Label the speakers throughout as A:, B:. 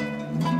A: بسم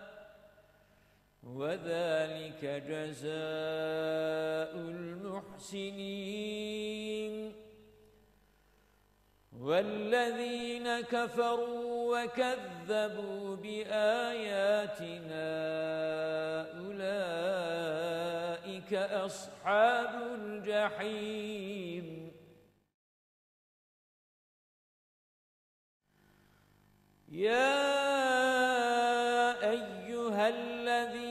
A: وذلك جزاء المحسنين. والذين كفروا وكذبوا بآياتنا أولئك أصحاب الجحيم. يا أيها الذين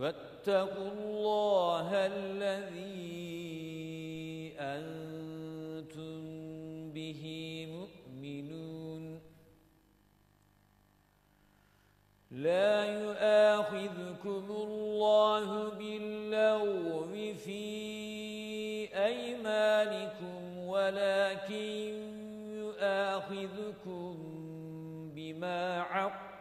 A: واتقوا الله الذي أنتم به مؤمنون. لا يؤاخذكم الله باللغو في أيمانكم ولكن يؤاخذكم بما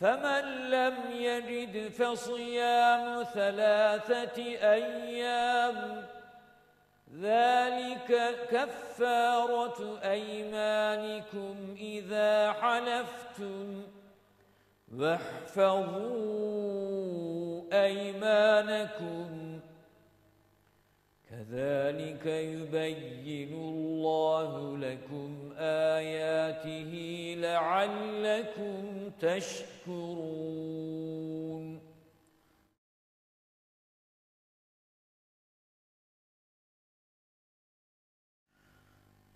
A: فمن لم يجد فصيام ثلاثة أيام ذلك كفارة أيمانكم إذا حلفتم. واحفظوا أيمانكم. كذلك يبين الله لكم آياته لعلكم تشكرون.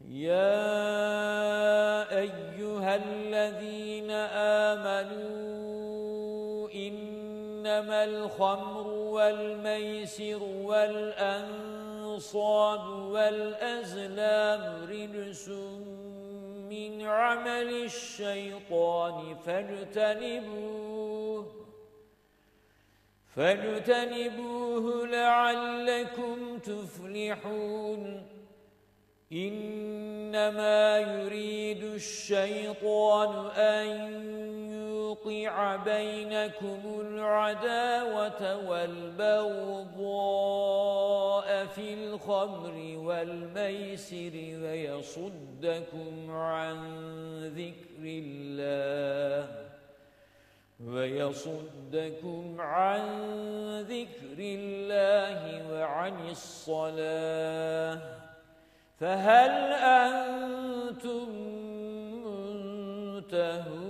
A: يا أيها الذين آمنوا إنما الخمر والميسر والأنصاب والأزلام رجس من عمل الشيطان فاجتنبوه فاجتنبوه لعلكم تفلحون. إنما يريد الشيطان أن يوقع بينكم العداوة والبغضاء في الخمر والميسر ويصدكم عن ذكر الله ويصدكم عن ذكر الله وعن الصلاة فهل أنتم منتهون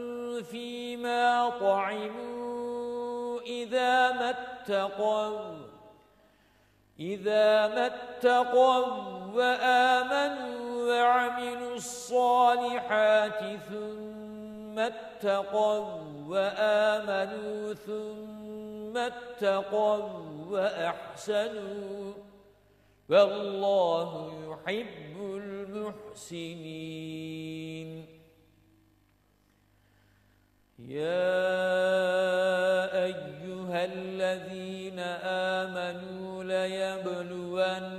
A: فيما طعموا إذا ما اتقوا إذا ما اتقوا وآمنوا وعملوا الصالحات ثم اتقوا وآمنوا ثم اتقوا وأحسنوا. والله يحب المحسنين. يا أيها الذين آمنوا ليبلونكم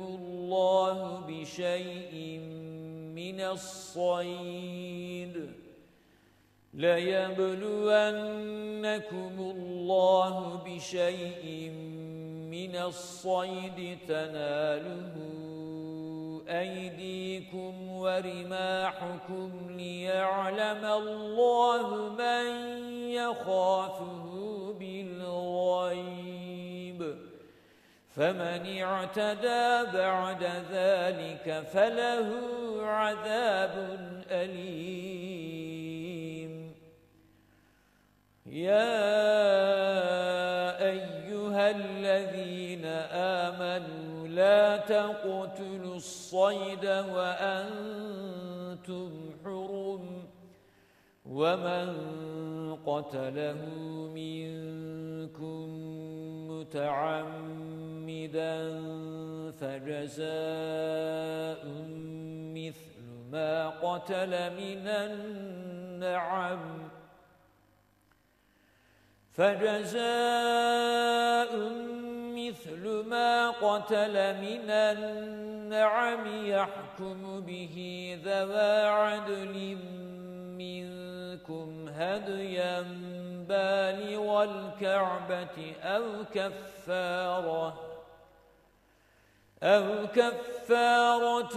A: الله بشيء من الصيد ليبلونكم الله بشيء من الصيد تناله أيديكم ورماحكم ليعلم الله من يخافه بالغيب. فمن اعتدى بعد ذلك فله عذاب أليم. يا تقتلوا الصيد وأنتم حرم ومن قتله منكم متعمدا فجزاء مثل ما قتل من النعم فجزاء مثل ما قتل من النعم يحكم به ذوى عدل منكم هديا بالغ الكعبة أو كفارة أو كفارة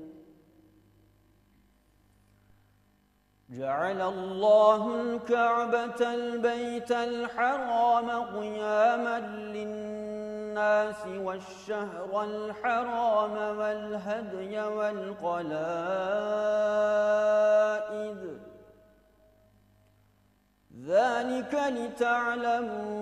B: جعل الله الكعبة البيت الحرام قياما للناس والشهر الحرام والهدي والقلائد. ذلك لتعلموا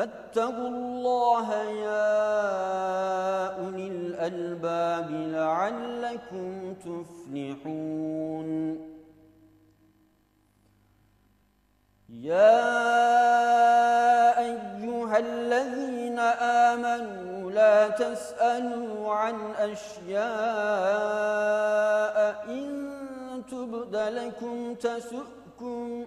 B: فاتقوا الله يا أولي الألباب لعلكم تفلحون. يا أيها الذين آمنوا لا تسألوا عن أشياء إن تبد لكم تسؤكم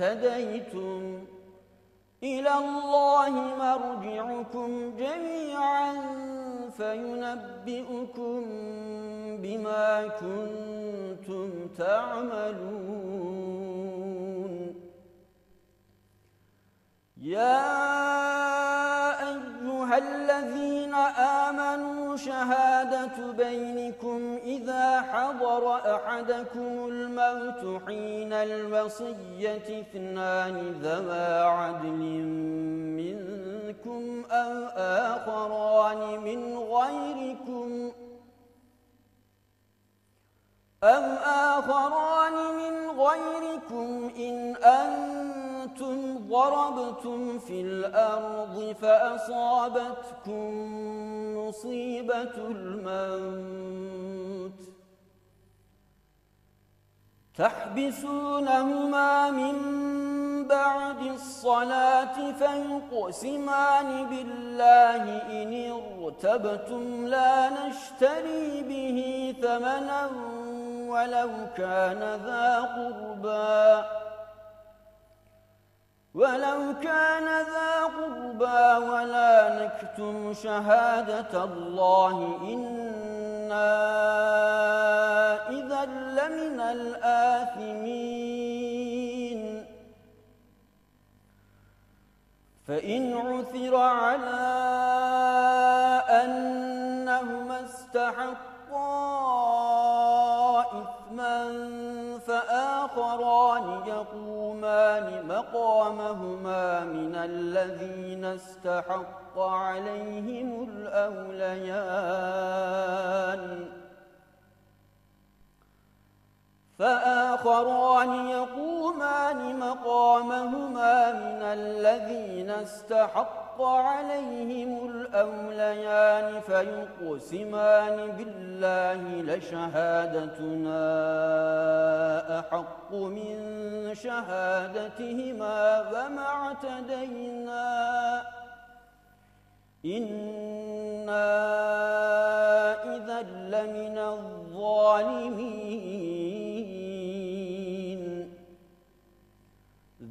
B: اهتديتم. إلى الله مرجعكم جميعا فينبئكم بما كنتم تعملون. يا الذين آمنوا شهادة بينكم إذا حضر أحدكم الموت حين الوصية اثنان ذوى عدل منكم أو آخران من غيركم أو آخران من غيركم إن أنتم ضربتم في الأرض فأصابتكم مصيبة الموت. تحبسونهما من بعد الصلاة فيقسمان بالله إن ارتبتم لا نشتري به ثمنا ولو كان ذا قربا ولو كان ذا قربى ولا نكتم شهادة الله إنا إذا لمن الآثمين. فإن عثر على أنهما استحقا إثما يقومان مقامهما من الذين استحق عليهم الأوليان. فآخران يقومان مقامهما من الذين استحق عليهم الأوليان فيقسمان بالله لشهادتنا أحق من شهادتهما وما اعتدينا. إنا إذا لمن الظالمين.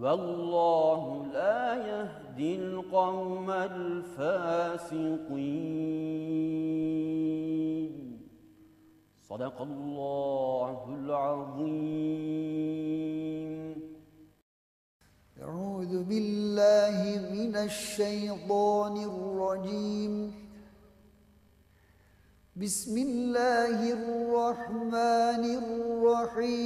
B: والله لا يهدي القوم الفاسقين. صدق الله العظيم.
C: أعوذ بالله من الشيطان الرجيم. بسم الله الرحمن الرحيم.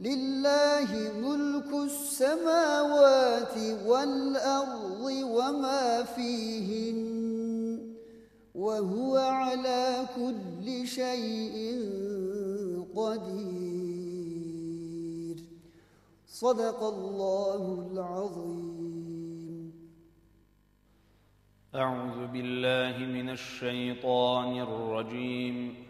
C: لله ملك السماوات والأرض وما فيهن وهو على كل شيء قدير. صدق الله العظيم.
D: أعوذ بالله من الشيطان الرجيم.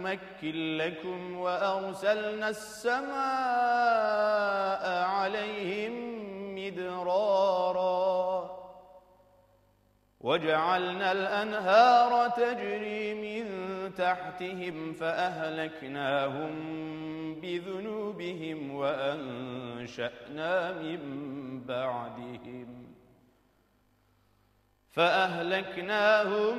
D: نمكن لكم وأرسلنا السماء عليهم مدرارا وجعلنا الأنهار تجري من تحتهم فأهلكناهم بذنوبهم وأنشأنا من بعدهم فأهلكناهم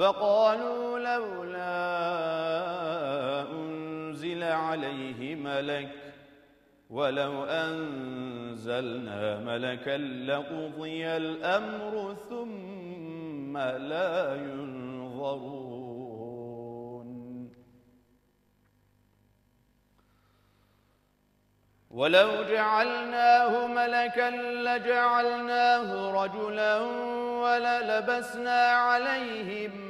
D: وقالوا لولا أنزل عليه ملك ولو أنزلنا ملكا لقضي الأمر ثم لا ينظرون. ولو جعلناه ملكا لجعلناه رجلا وللبسنا عليهم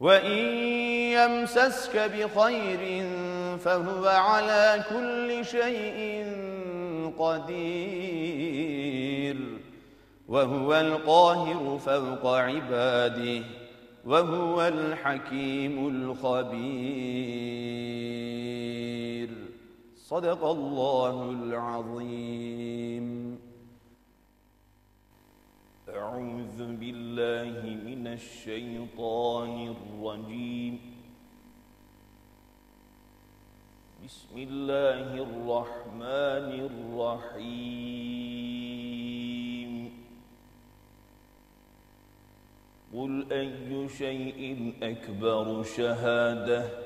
D: وإن يمسسك بخير فهو على كل شيء قدير وهو القاهر فوق عباده وهو الحكيم الخبير صدق الله العظيم
E: أعوذ بالله من الشيطان الرجيم. بسم الله الرحمن الرحيم. قل أي شيء أكبر شهادةً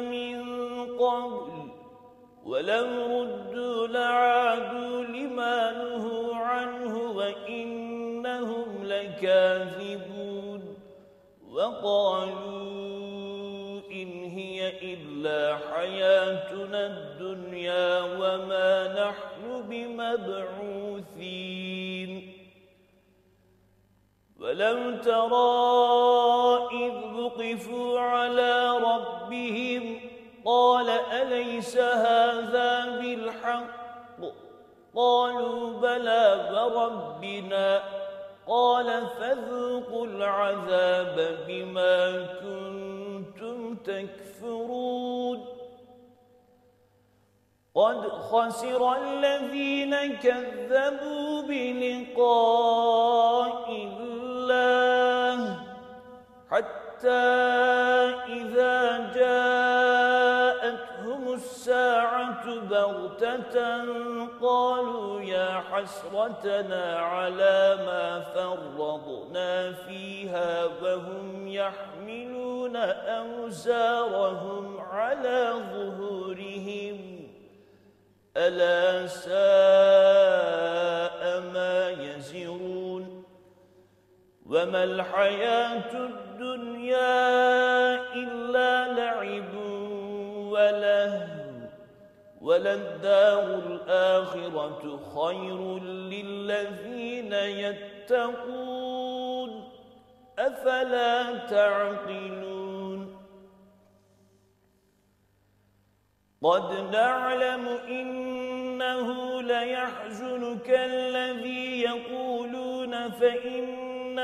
E: من قبل ولو ردوا لعادوا لما نهوا عنه وإنهم لكاذبون وقالوا إن هي إلا حياتنا الدنيا وما نحن بمبعوثين ولو ترى إذ وقفوا على ربهم قال أليس هذا بالحق؟ قالوا بلى وربنا. قال فذوقوا العذاب بما كنتم تكفرون. قد خسر الذين كذبوا بلقاء الله حتى إذا جاءتهم الساعة بغتة قالوا يا حسرتنا على ما فرضنا فيها وهم يحملون أوزارهم على ظهورهم ألا ساء ما يزرون وما الحياة الدنيا إلا لعب ولهو وللدار الآخرة خير للذين يتقون أفلا تعقلون قد نعلم إنه ليحزنك الذي يقولون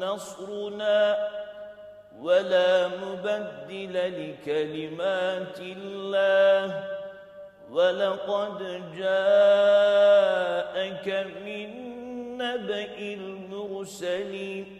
E: نصرنا ولا مبدل لكلمات الله. ولقد جاءك من نبأ المرسلين.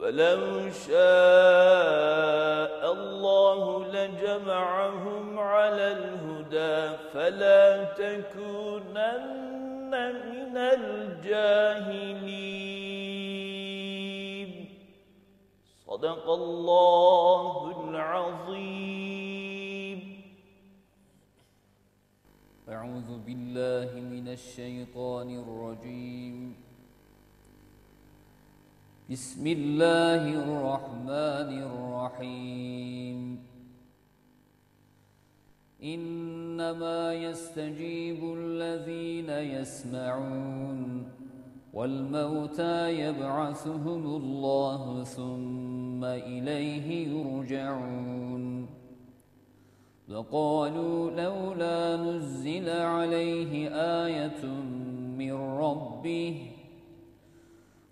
E: ولو شاء الله لجمعهم على الهدى فلا تكونن من الجاهلين. صدق الله العظيم.
A: أعوذ بالله من الشيطان الرجيم. بسم الله الرحمن الرحيم. إنما يستجيب الذين يسمعون والموتى يبعثهم الله ثم إليه يرجعون. وقالوا لولا نزل عليه آية من ربه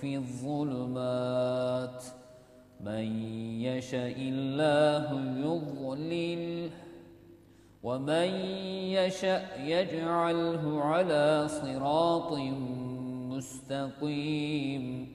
A: في الظلمات. من يشاء الله يضلل ومن يشاء يجعله على صراط مستقيم.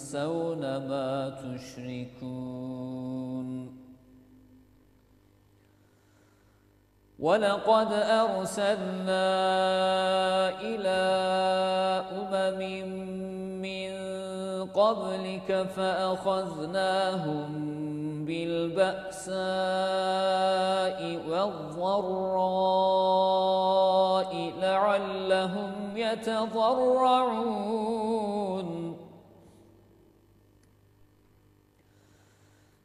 A: وتنسون ما تشركون ولقد أرسلنا إلى أمم من قبلك فأخذناهم بالبأساء والضراء لعلهم يتضرعون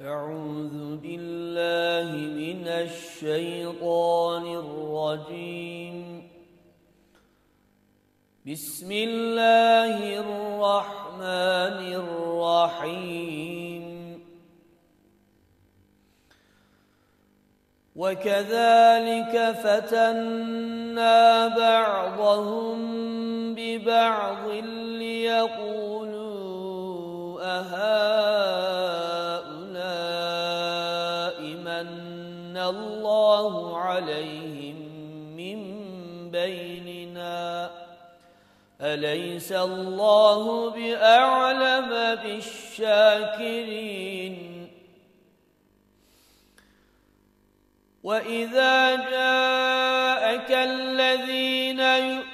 B: أعوذ بالله من الشيطان الرجيم. بسم الله الرحمن الرحيم. وكذلك فتنا بعضهم ببعض ليقولوا الله عليهم من بيننا. أليس الله بأعلم بالشاكرين؟ وإذا جاءك الذين يؤمنون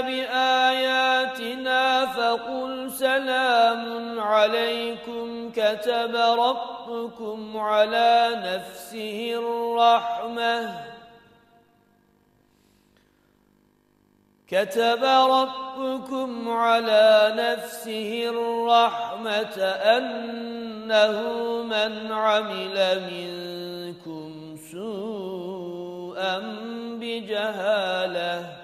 B: بآياتنا فقل سلام عليكم كتب ربكم على نفسه الرحمة. كتب ربكم على نفسه الرحمة أنه من عمل منكم سوءا بجهالة.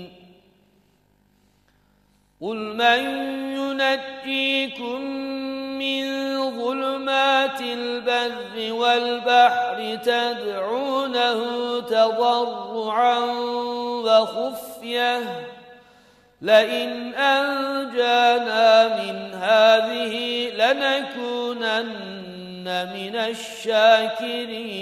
F: قل من ينجيكم من ظلمات البر والبحر تدعونه تضرعا وخفيه لئن أنجانا من هذه لنكونن من الشاكرين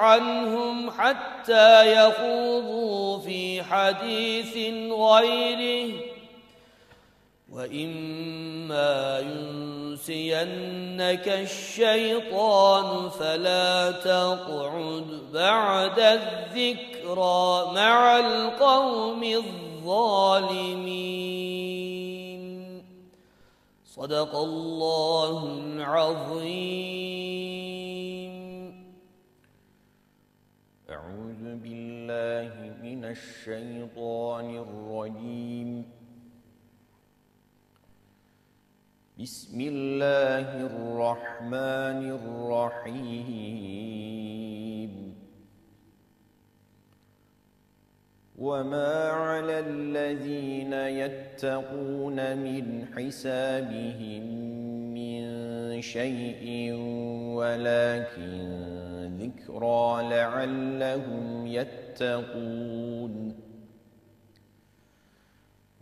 F: عنهم حتى يخوضوا في حديث غيره. وإما ينسينك الشيطان فلا تقعد بعد الذكرى مع القوم الظالمين. صدق الله العظيم.
E: الشيطان الرجيم. بسم الله الرحمن الرحيم. وما على الذين يتقون من حسابهم شيء ولكن ذكرى لعلهم يتقون.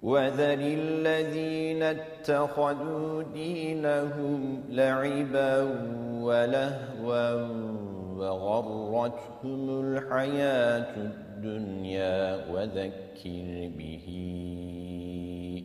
E: وذل الذين اتخذوا دينهم لعبا ولهوا وغرتهم الحياة الدنيا وذكر به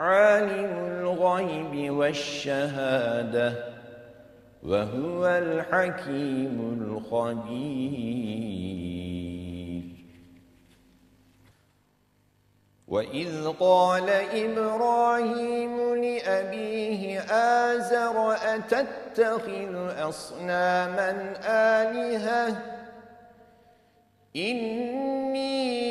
E: عالم الغيب والشهادة وهو الحكيم الخبير. وإذ قال إبراهيم لأبيه آزر أتتخذ أصناما آلهة؟ إني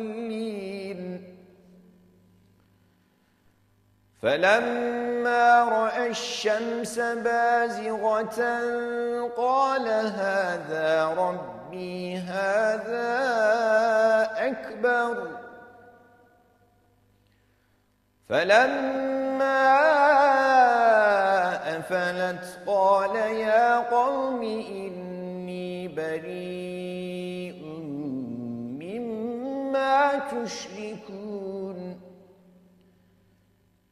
E: فلما رأى الشمس بازغة قال هذا ربي هذا أكبر. فلما أفلت قال يا قوم إني بريء مما تشركون.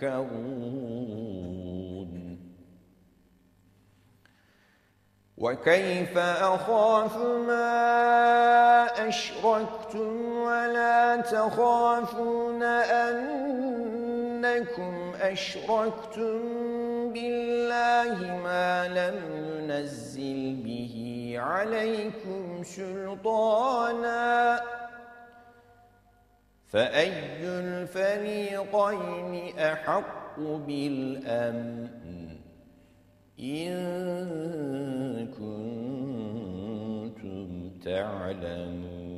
E: تتذكرون وكيف أخاف ما أشركتم ولا تخافون أنكم أشركتم بالله ما لم ينزل به عليكم سلطانا فأي الفريقين أحق بالأمن إن كنتم تعلمون؟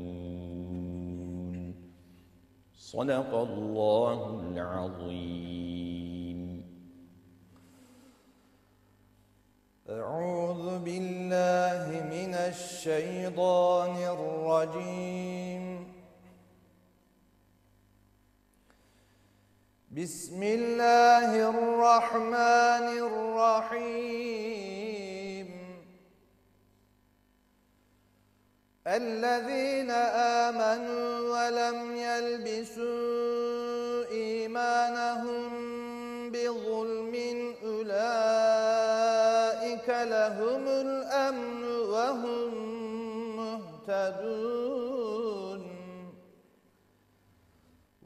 E: صدق الله العظيم.
D: أعوذ بالله من الشيطان الرجيم. بسم الله الرحمن الرحيم. الذين آمنوا ولم يلبسوا إيمانهم بظلم أولئك لهم الأمن وهم مهتدون.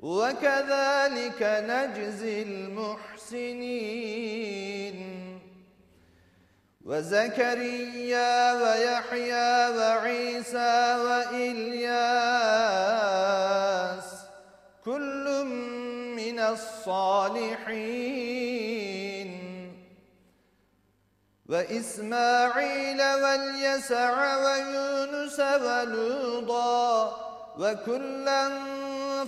D: وكذلك نجزي المحسنين. وزكريا ويحيى وعيسى وإلياس كل من الصالحين. وإسماعيل واليسع ويونس ولوطا وكلا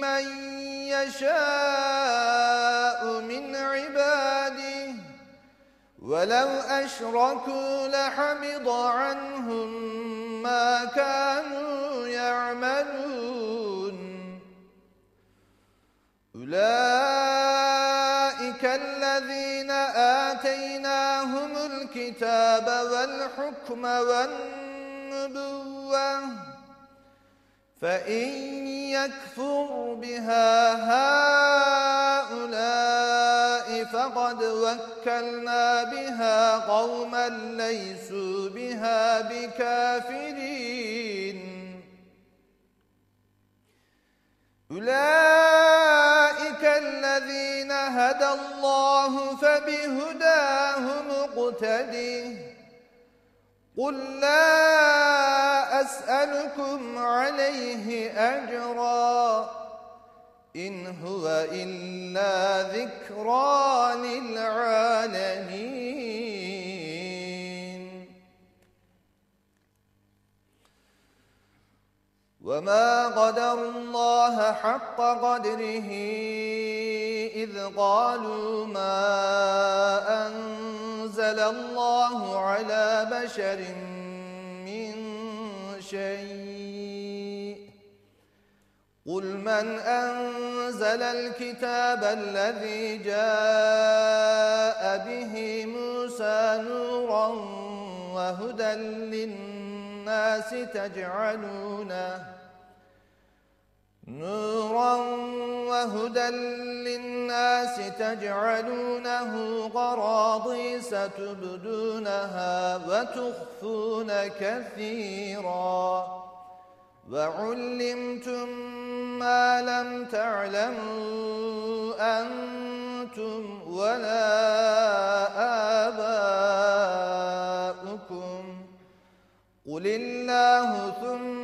D: من يشاء من عباده ولو أشركوا لحبط عنهم ما كانوا يعملون. أولئك الذين آتيناهم الكتاب والحكم والنبوة فإن يكفر بها هؤلاء فقد وكلنا بها قوما ليسوا بها بكافرين. أولئك الذين هدى الله فبهداه مقتده. قل لا أسألكم عليه أجرا إن هو إلا ذكرى للعالمين وما قدر الله حق قدره إذ قالوا ما أنزل الله على بشر من شيء. قل من أنزل الكتاب الذي جاء به موسى نورا وهدى للناس تجعلونه نورا وهدى للناس تجعلونه قراضيس تبدونها وتخفون كثيرا. وعلمتم ما لم تعلموا أنتم ولا آباؤكم. قل الله ثم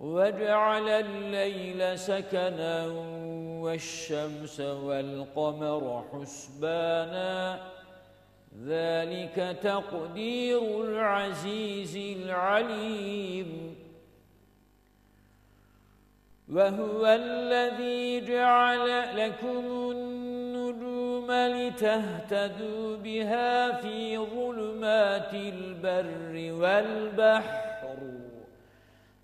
A: وجعل الليل سكنا والشمس والقمر حسبانا ذلك تقدير العزيز العليم وهو الذي جعل لكم النجوم لتهتدوا بها في ظلمات البر والبحر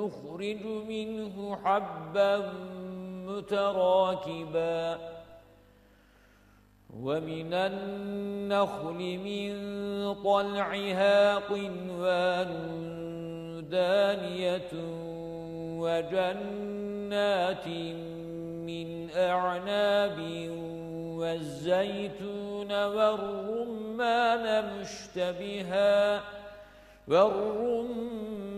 A: نخرج منه حبا متراكبا. ومن النخل من طلعها قنوان دانية وجنات من أعناب والزيتون والرمان مشتبها والرمان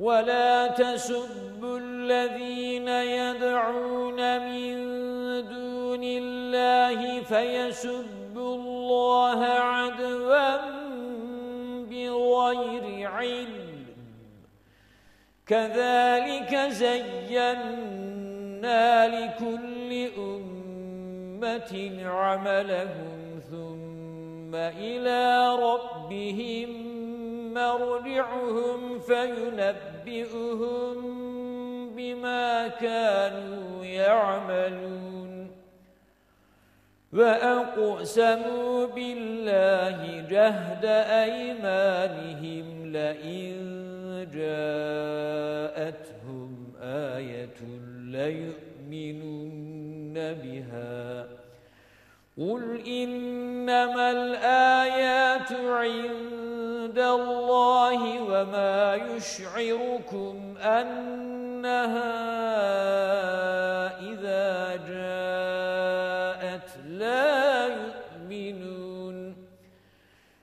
A: ولا تسبوا الذين يدعون من دون الله فيسبوا الله عدوا بغير علم. كذلك زينا لكل أمة عملهم ثم إلى ربهم مرجعهم فينبئهم بما كانوا يعملون. وأقسموا بالله جهد أيمانهم لئن جاءتهم آية ليؤمنن بها. قل إنما الآيات عند الله وما يشعركم أنها إذا جاءت لا يؤمنون